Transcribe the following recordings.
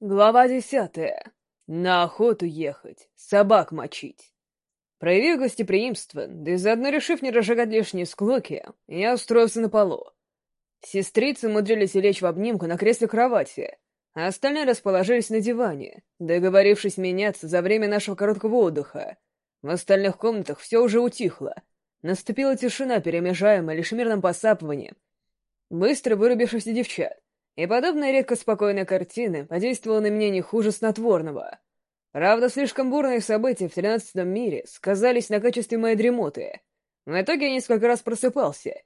Глава десятая. На охоту ехать, собак мочить. Проявив гостеприимство, да и заодно решив не разжигать лишние склоки, я устроился на полу. Сестрицы умудрились лечь в обнимку на кресле кровати, а остальные расположились на диване, договорившись меняться за время нашего короткого отдыха. В остальных комнатах все уже утихло. Наступила тишина, перемежаемая лишь мирным посапыванием, быстро вырубившихся девчат. И подобная редко спокойная картина подействовала на меня не хуже снотворного. Правда, слишком бурные события в тринадцатом мире сказались на качестве моей дремоты. В итоге я несколько раз просыпался.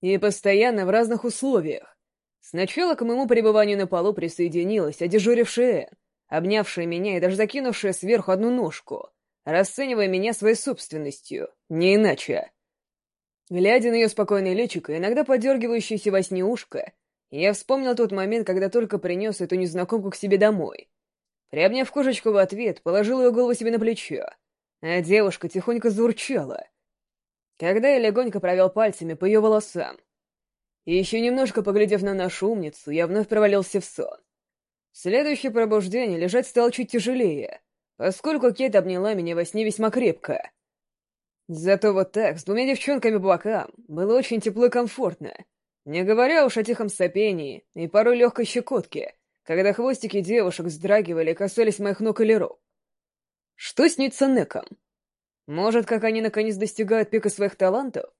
И постоянно в разных условиях. Сначала к моему пребыванию на полу присоединилась одежурившая Энн, обнявшая меня и даже закинувшая сверху одну ножку, расценивая меня своей собственностью, не иначе. Глядя на ее спокойное личико, иногда подергивающееся во сне ушко, я вспомнил тот момент, когда только принес эту незнакомку к себе домой. Приобняв кошечку в ответ, положил ее голову себе на плечо, а девушка тихонько заурчала. Когда я легонько провел пальцами по ее волосам. И еще немножко поглядев на нашу умницу, я вновь провалился в сон. Следующее пробуждение лежать стало чуть тяжелее, поскольку Кейт обняла меня во сне весьма крепко. Зато вот так, с двумя девчонками по бокам, было очень тепло и комфортно. Не говоря уж о тихом сопении и порой легкой щекотке, когда хвостики девушек вздрагивали и касались моих ног или рук. Что снится Неком? Может, как они наконец достигают пика своих талантов?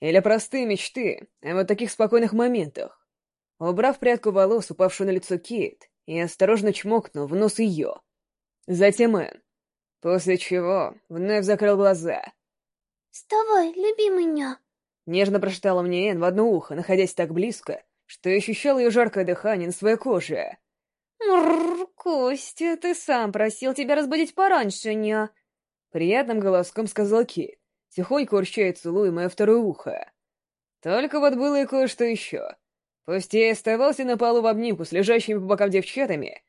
Или простые мечты о вот таких спокойных моментах? Убрав прядку волос, упавшую на лицо Кейт, я осторожно чмокнул в нос ее. Затем Энн. После чего вновь закрыл глаза. «Вставай, любимый ня!» Нежно прошептала мне Энн в одно ухо, находясь так близко, что я ощущал ее жаркое дыхание на своей коже. «Мрррр, Костя, ты сам просил тебя разбудить пораньше, ня!» Приятным голоском сказал Кит, тихонько урчая целуя мое второе ухо. Только вот было и кое-что еще. Пусть я и оставался на полу в обнимку с лежащими по бокам девчатами,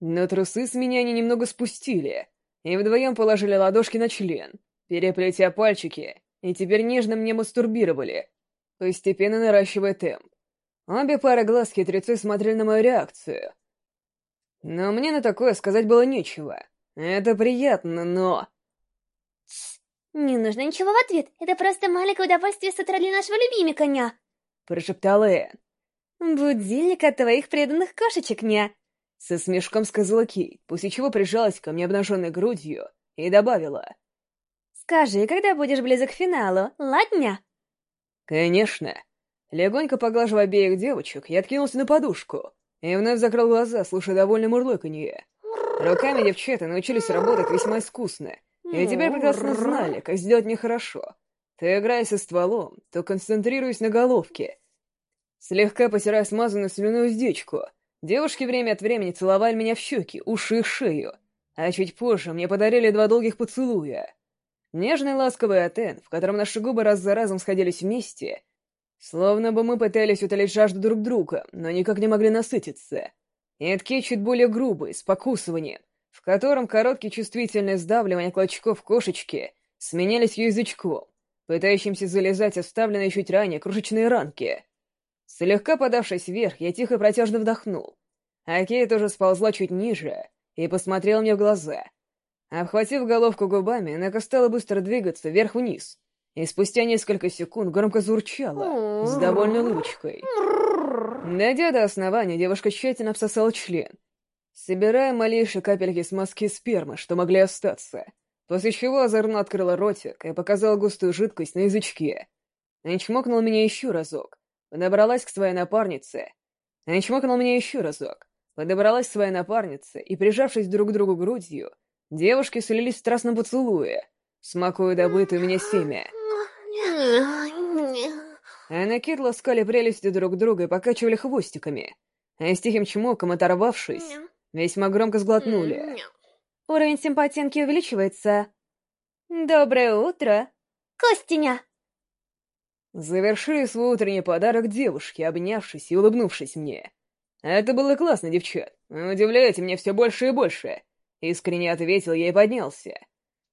но трусы с меня они немного спустили, и вдвоем положили ладошки на член, переплетя пальчики и теперь нежно мне мастурбировали, постепенно наращивая темп. Обе пары глаз хитрецы смотрели на мою реакцию. Но мне на такое сказать было нечего. Это приятно, но... Тс, не нужно ничего в ответ. Это просто маленькое удовольствие с утра для нашего любимика, ня. Прошептала Энн. Будильник от твоих преданных кошечек, ня. Со смешком сказала Кейт, после чего прижалась ко мне обнаженной грудью и добавила. Скажи, когда будешь близок к финалу, ладня?» «Конечно». Легонько поглаживая обеих девочек, я откинулся на подушку и вновь закрыл глаза, слушая довольно мурлыканье. Руками девчата научились работать весьма искусно, и теперь прекрасно знали, как сделать мне хорошо. То играя со стволом, то концентрируясь на головке. Слегка потирая смазанную слюную уздечку, девушки время от времени целовали меня в щеки, уши и шею, а чуть позже мне подарили два долгих поцелуя. Нежный ласковый Атен, в котором наши губы раз за разом сходились вместе, словно бы мы пытались утолить жажду друг друга, но никак не могли насытиться. И Эдкий чуть более грубый, с покусыванием, в котором короткие чувствительные сдавливания клочков кошечки сменялись язычком, пытающимся залезать оставленные чуть ранее крошечные ранки. Слегка подавшись вверх, я тихо протяжно вдохнул. А Кей тоже сползла чуть ниже и посмотрел мне в глаза — Обхватив головку губами, она стала быстро двигаться вверх-вниз, и спустя несколько секунд громко зурчала, с довольной улыбочкой. Дойдя до основания, девушка тщательно обсосала член, собирая малейшие капельки смазки спермы, что могли остаться, после чего озорно открыла ротик и показала густую жидкость на язычке. Она чмокнула меня еще разок, подобралась к своей напарнице. Она чмокнула меня еще разок, подобралась к своей напарнице и, прижавшись друг к другу грудью, Девушки слились в страстном поцелуе, смакуя добытое у меня семя. А на Кит ласкали прелести друг друга и покачивали хвостиками, а с тихим чмоком, оторвавшись, весьма громко сглотнули. Уровень симпатинки увеличивается. Доброе утро, Костиня! Завершили свой утренний подарок девушки, обнявшись и улыбнувшись мне. Это было классно, девчат. Удивляете меня все больше и больше. Искренне ответил я и поднялся.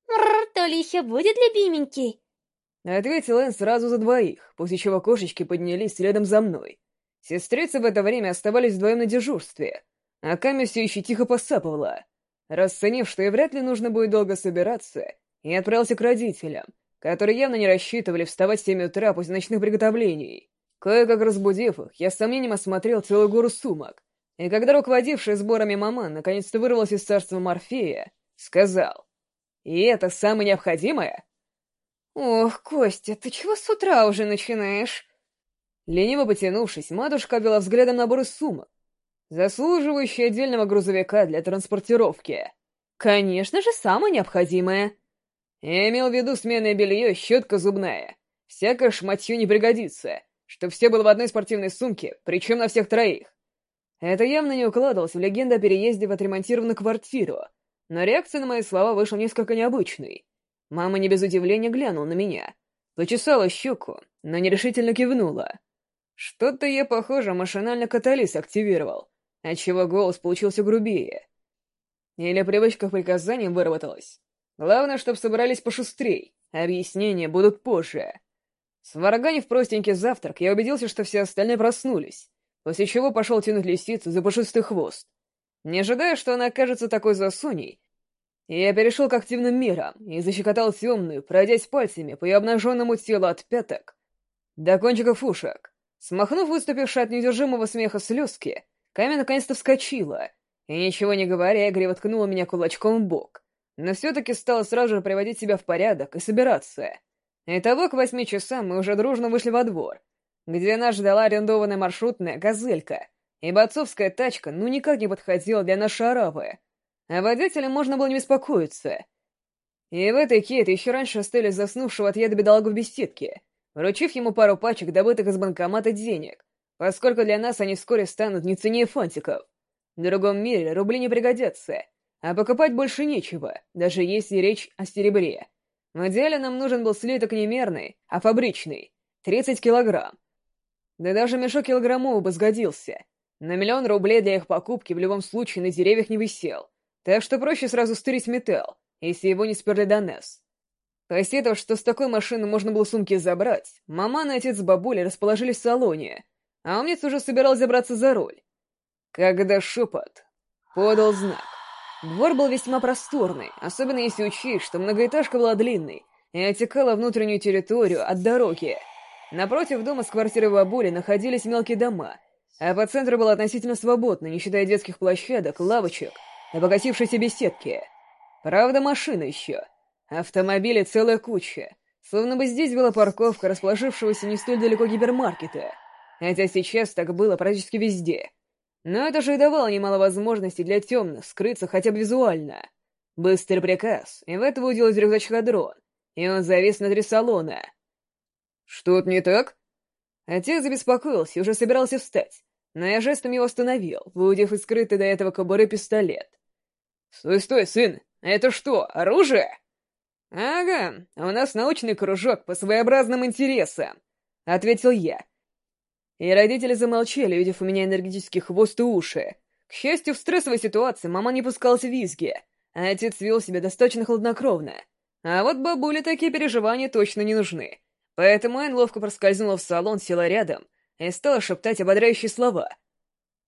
«Мррр, то ли еще будет любименький?» Ответил Энн сразу за двоих, после чего кошечки поднялись следом за мной. Сестрицы в это время оставались вдвоем на дежурстве, а Ками все еще тихо посапывала. Расценив, что ей вряд ли нужно будет долго собираться, я отправился к родителям, которые явно не рассчитывали вставать в 7 утра после ночных приготовлений. Кое-как разбудив их, я с сомнением осмотрел целую гору сумок, и когда руководившая сборами мама наконец-то вырвалась из царства Морфея, сказал, «И это самое необходимое?» «Ох, Костя, ты чего с утра уже начинаешь?» Лениво потянувшись, матушка обвела взглядом набор из сумок, заслуживающий отдельного грузовика для транспортировки. «Конечно же, самое необходимое!» Я имел в виду сменное белье, щетка зубная. Всякое шматье не пригодится, чтоб все было в одной спортивной сумке, причем на всех троих. Это явно не укладывалось в легенду о переезде в отремонтированную квартиру, но реакция на мои слова вышла несколько необычной. Мама не без удивления глянула на меня, почесала щеку, но нерешительно кивнула. Что-то я, похоже, машинально катализ активировал, отчего голос получился грубее. Или привычка к приказаниям выработалась. Главное, чтобы собрались пошустрей, объяснения будут позже. Сварганив простенький завтрак, я убедился, что все остальные проснулись, после чего пошел тянуть лисицу за пушистый хвост. Не ожидая, что она окажется такой засуней, я перешел к активным мерам и защекотал темную, пройдясь пальцами по ее обнаженному телу от пяток до кончиков ушек. Смахнув выступившие от неудержимого смеха слезки, Камя наконец-то вскочила и, ничего не говоря, игриво ткнула меня кулачком в бок но все-таки стала сразу же приводить себя в порядок и собираться. Итого к восьми часам мы уже дружно вышли во двор, где нас ждала арендованная маршрутная «Газелька», ибо отцовская тачка ну никак не подходила для нашей арабы, а водителям можно было не беспокоиться. И в этой кейт еще раньше оставили заснувшего от яда бедолагу в беседке, вручив ему пару пачек, добытых из банкомата денег, поскольку для нас они вскоре станут не ценнее фантиков. В другом мире рубли не пригодятся, а покупать больше нечего, даже если речь о серебре. В идеале нам нужен был слиток не мерный, а фабричный. 30 килограмм. Да даже мешок килограммовый бы сгодился. На миллион рублей для их покупки в любом случае на деревьях не висел. Так что проще сразу стырить металл, если его не сперли до нас. Посетовав, что с такой машины можно было сумки забрать, мама и отец с бабулей расположились в салоне, а умница уже собирался забраться за руль. Когда шепот подал знак. Двор был весьма просторный, особенно если учесть, что многоэтажка была длинной и отекала внутреннюю территорию от дороги. Напротив дома с квартирой бабули находились мелкие дома, а по центру было относительно свободно, не считая детских площадок, лавочек и покосившейся беседки. Правда, машина еще. Автомобили целая куча. Словно бы здесь была парковка расположившегося не столь далеко гипермаркета. Хотя сейчас так было практически везде — но это же и давало немало возможностей для темных скрыться хотя бы визуально. Быстрый приказ, и в это выудил из рюкзачка дрон, и он завис внутри салона. «Что-то не так?» Отец забеспокоился и уже собирался встать, но я жестом его остановил, выудив из скрытой до этого кобуры пистолет. «Стой, стой, сын! Это что, оружие?» «Ага, у нас научный кружок по своеобразным интересам», — ответил я, и родители замолчали, увидев у меня энергетический хвост и уши. К счастью, в стрессовой ситуации мама не пускалась в визги, а отец вел себя достаточно хладнокровно. А вот бабуле такие переживания точно не нужны. Поэтому Энн ловко проскользнула в салон, села рядом и стала шептать ободряющие слова.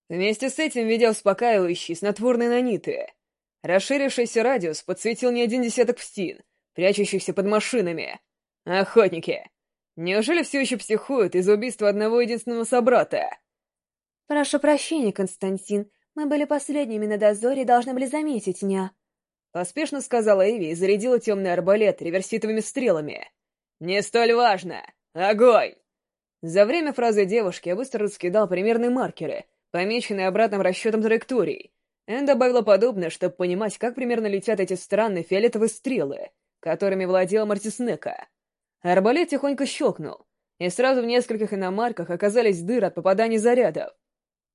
Вместе с этим видя успокаивающие, снотворные наниты. Расширившийся радиус подсветил не один десяток пстин, прячущихся под машинами. Охотники. Неужели все еще психуют из-за убийства одного единственного собрата? Прошу прощения, Константин. Мы были последними на дозоре и должны были заметить меня. Поспешно сказала Эви и зарядила темный арбалет реверситовыми стрелами. «Не столь важно! Огонь!» За время фразы девушки я быстро раскидал примерные маркеры, помеченные обратным расчетом траекторий. Энн добавила подобное, чтобы понимать, как примерно летят эти странные фиолетовые стрелы, которыми владела Мартиснека. Арбалет тихонько щелкнул, и сразу в нескольких иномарках оказались дыры от попаданий зарядов.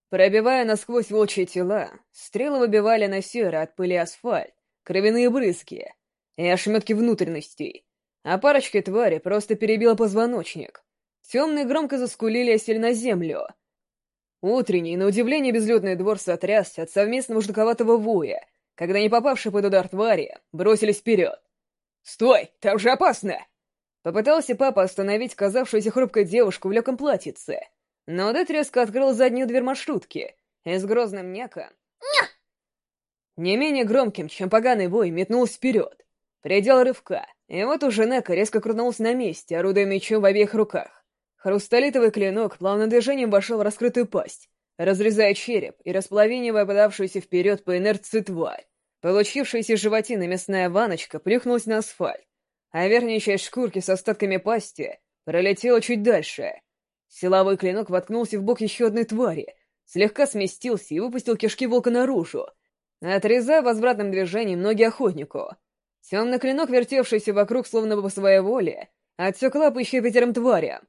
Пробивая насквозь волчьи тела, стрелы выбивали на серо от пыли асфальт, кровяные брызги и ошметки внутренностей, а парочке твари просто перебила позвоночник. Темные громко заскулили осели на землю. Утренний, на удивление, безлюдный двор сотрясся от совместного жуковатого воя, когда не попавшие под удар твари бросились вперед. «Стой! Там же опасно!» Попытался папа остановить казавшуюся хрупкой девушку в легком платьице, но Дэд резко открыл заднюю дверь маршрутки и с грозным неком Не менее громким, чем поганый вой, метнулся вперед. Предел рывка, и вот уже Нека резко крутнулся на месте, орудуя мечом в обеих руках. Хрусталитовый клинок плавным движением вошел в раскрытую пасть, разрезая череп и расплавинивая подавшуюся вперед по инерции тварь. Получившаяся животина мясная ваночка плюхнулась на асфальт, а верхняя часть шкурки с остатками пасти пролетела чуть дальше. Силовой клинок воткнулся в бок еще одной твари, слегка сместился и выпустил кишки волка наружу, отрезая возвратным движением ноги охотнику. Темный клинок, вертевшийся вокруг словно по своей воле, отсек лапы еще пятерым тварям,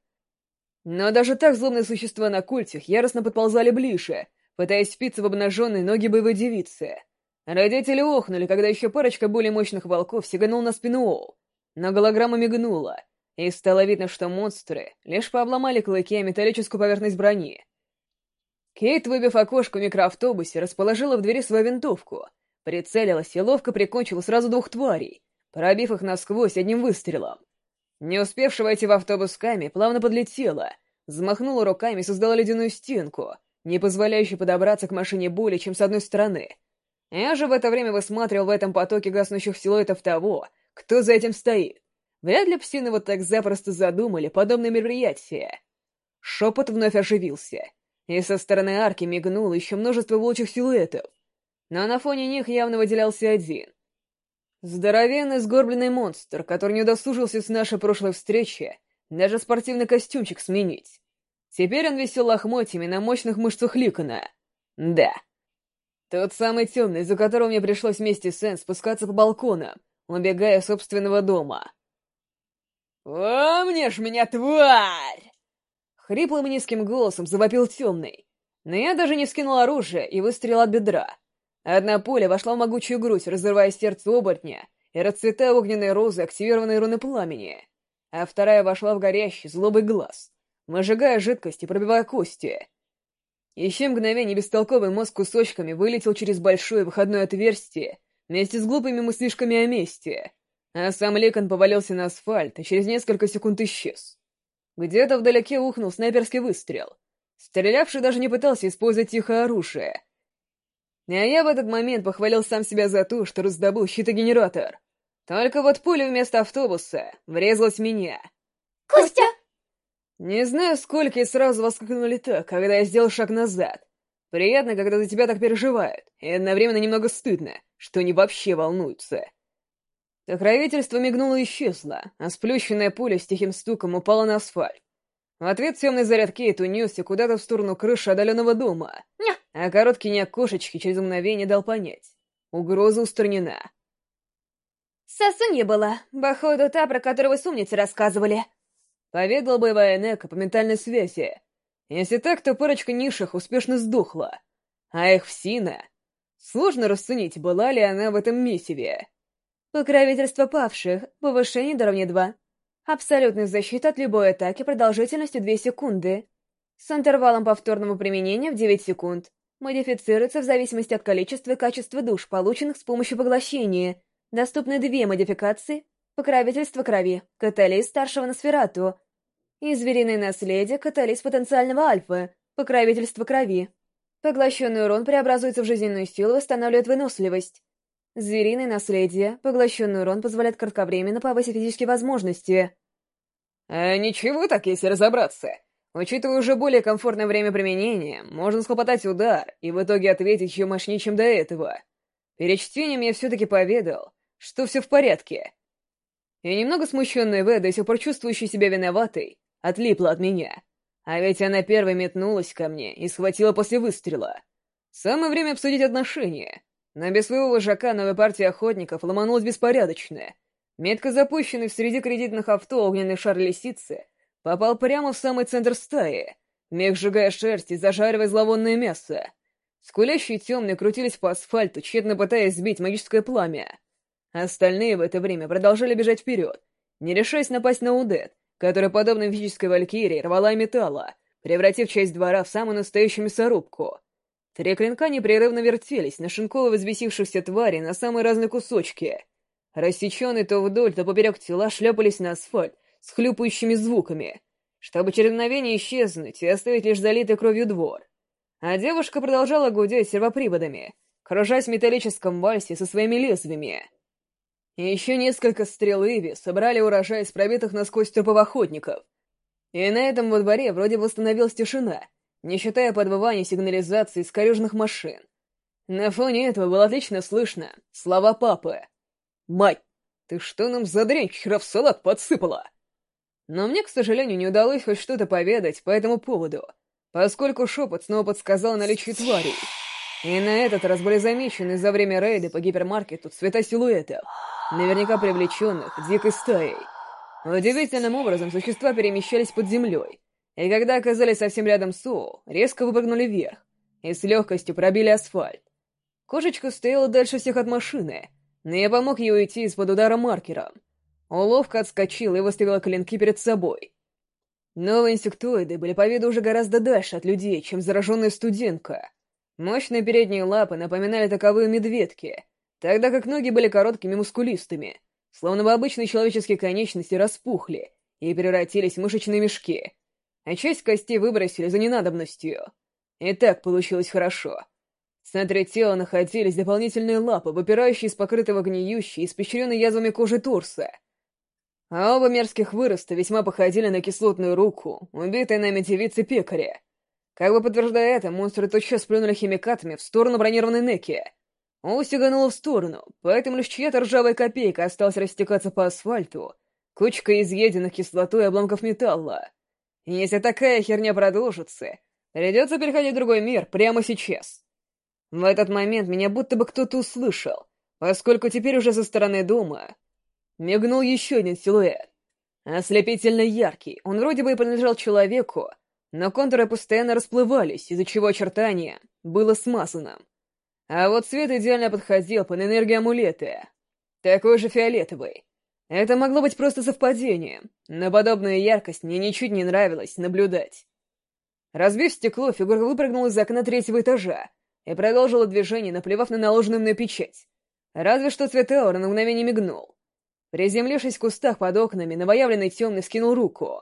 но даже так злобные существа на культях яростно подползали ближе, пытаясь впиться в обнаженные ноги боевой девицы. Родители охнули, когда еще парочка более мощных волков сиганул на спину Оу. Но голограмма мигнула, и стало видно, что монстры лишь пообломали клыки о металлическую поверхность брони. Кейт, выбив окошко в микроавтобусе, расположила в двери свою винтовку, прицелилась и ловко прикончила сразу двух тварей, пробив их насквозь одним выстрелом. Не успевшего войти в автобус Ками плавно подлетела, взмахнула руками и создала ледяную стенку, не позволяющую подобраться к машине более чем с одной стороны. Я же в это время высматривал в этом потоке гаснущих силуэтов того, кто за этим стоит. Вряд ли псины вот так запросто задумали подобное мероприятие. Шепот вновь оживился, и со стороны арки мигнуло еще множество волчьих силуэтов. Но на фоне них явно выделялся один — Здоровенный сгорбленный монстр, который не удосужился с нашей прошлой встречи даже спортивный костюмчик сменить. Теперь он висел лохмотьями на мощных мышцах Ликона. Да. Тот самый темный, за которого мне пришлось вместе с Энн спускаться по балконам, убегая собственного дома. «Помнишь меня, тварь!» Хриплым низким голосом завопил темный. Но я даже не скинул оружие и выстрелил от бедра. Одна пуля вошла в могучую грудь, разрывая сердце оборотня и расцветая огненной розы, активированной руны пламени, а вторая вошла в горящий, злобый глаз, выжигая жидкость и пробивая кости. Еще мгновение бестолковый мозг кусочками вылетел через большое выходное отверстие вместе с глупыми мыслишками о мести, а сам Лекон повалился на асфальт и через несколько секунд исчез. Где-то вдалеке ухнул снайперский выстрел. Стрелявший даже не пытался использовать тихое оружие — а я в этот момент похвалил сам себя за то, что раздобыл щитогенератор. Только вот пуля вместо автобуса врезалась в меня. «Костя!» Не знаю, сколько и сразу воскликнули так, когда я сделал шаг назад. Приятно, когда за тебя так переживают, и одновременно немного стыдно, что они вообще волнуются. Покровительство мигнуло и исчезло, а сплющенная пуля с тихим стуком упала на асфальт. В ответ темный заряд Кейт унесся куда-то в сторону крыши отдаленного дома. Ня! А короткий не окошечки через мгновение дал понять. Угроза устранена. Сосунья была, походу та, про которую вы с умницей рассказывали. Поведала боевая Нека по ментальной связи. Если так, то парочка низших успешно сдохла. А их всина... Сложно расценить, была ли она в этом месиве. Покровительство павших, повышение до равня 2. Абсолютная защита от любой атаки продолжительностью 2 секунды. С интервалом повторного применения в 9 секунд модифицируется в зависимости от количества и качества душ, полученных с помощью поглощения. Доступны две модификации — покровительство крови, катализ старшего Носферату, и звериное наследие, катализ потенциального альфа, покровительство крови. Поглощенный урон преобразуется в жизненную силу и восстанавливает выносливость. Звериное наследие, поглощенный урон позволяет кратковременно повысить физические возможности. А ничего так, если разобраться. Учитывая уже более комфортное время применения, можно схлопотать удар и в итоге ответить еще мощнее, чем до этого. Перед чтением я все-таки поведал, что все в порядке. И немного смущенная В, до сих пор чувствующая себя виноватой, отлипла от меня. А ведь она первой метнулась ко мне и схватила после выстрела. Самое время обсудить отношения. Но без своего вожака новая партия охотников ломанулась беспорядочно. Метко запущенный в среди кредитных авто огненный шар лисицы попал прямо в самый центр стаи, мех сжигая шерсть и зажаривая зловонное мясо. Скулящие темные крутились по асфальту, тщетно пытаясь сбить магическое пламя. Остальные в это время продолжали бежать вперед, не решаясь напасть на Удет, которая, подобно физической валькирии, рвала металла, превратив часть двора в самую настоящую мясорубку. Три клинка непрерывно вертелись, нашинковывая взбесившихся тварей на самые разные кусочки. Рассеченные то вдоль, то поперек тела шлепались на асфальт, с хлюпающими звуками, чтобы через мгновение исчезнуть и оставить лишь залитый кровью двор. А девушка продолжала гудеть сервоприводами, кружась в металлическом вальсе со своими лезвиями. И еще несколько стрел Иви собрали урожай из пробитых насквозь трупов охотников. И на этом во дворе вроде восстановилась тишина, не считая подвывания сигнализации скорюжных машин. На фоне этого было отлично слышно слова папы. «Мать, ты что нам за дрянь вчера в салат подсыпала?» Но мне, к сожалению, не удалось хоть что-то поведать по этому поводу, поскольку шепот снова подсказал наличие тварей. И на этот раз были замечены за время рейда по гипермаркету цвета силуэтов, наверняка привлеченных дикой стаей. Удивительным образом существа перемещались под землей, и когда оказались совсем рядом с Оу, резко выпрыгнули вверх и с легкостью пробили асфальт. Кошечка стояла дальше всех от машины, но я помог ей уйти из-под удара маркером. Уловка отскочила и выставила клинки перед собой. Новые инсектоиды были по виду уже гораздо дальше от людей, чем зараженная студентка. Мощные передние лапы напоминали таковые медведки, тогда как ноги были короткими мускулистыми, словно бы обычные человеческие конечности распухли и превратились в мышечные мешки, а часть костей выбросили за ненадобностью. И так получилось хорошо. В центре тела находились дополнительные лапы, выпирающие из покрытого гниющей, испещренной язвами кожи торса. А оба мерзких выроста весьма походили на кислотную руку, убитой нами девицы-пекаря. Как бы подтверждая это, монстры тотчас плюнули химикатами в сторону бронированной Неки. Сиганула в сторону, поэтому лишь чья-то ржавая копейка осталась растекаться по асфальту, кучка изъеденных кислотой обломков металла. Если такая херня продолжится, придется переходить в другой мир прямо сейчас. В этот момент меня будто бы кто-то услышал, поскольку теперь уже со стороны дома мигнул еще один силуэт. Ослепительно яркий, он вроде бы и принадлежал человеку, но контуры постоянно расплывались, из-за чего очертание было смазанным. А вот цвет идеально подходил под энергию амулета. Такой же фиолетовый. Это могло быть просто совпадением, но подобную яркость мне ничуть не нравилось наблюдать. Разбив стекло, фигурка выпрыгнула из окна третьего этажа и продолжила движение, наплевав на наложенную на печать. Разве что цвет аура на мгновение мигнул. Приземлившись в кустах под окнами, новоявленный темный скинул руку.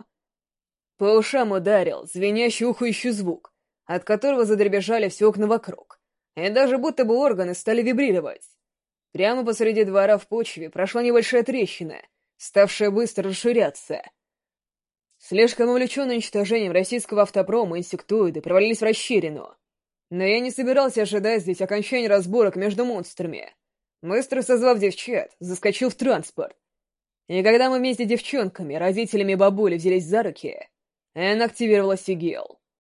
По ушам ударил звенящий ухающий звук, от которого задребежали все окна вокруг, и даже будто бы органы стали вибрировать. Прямо посреди двора в почве прошла небольшая трещина, ставшая быстро расширяться. Слишком увлеченный уничтожением российского автопрома инсектоиды провалились в расщелину. Но я не собирался ожидать здесь окончания разборок между монстрами. Быстро созвав девчат, заскочил в транспорт. И когда мы вместе с девчонками, родителями бабули взялись за руки, Энн активировала сигил.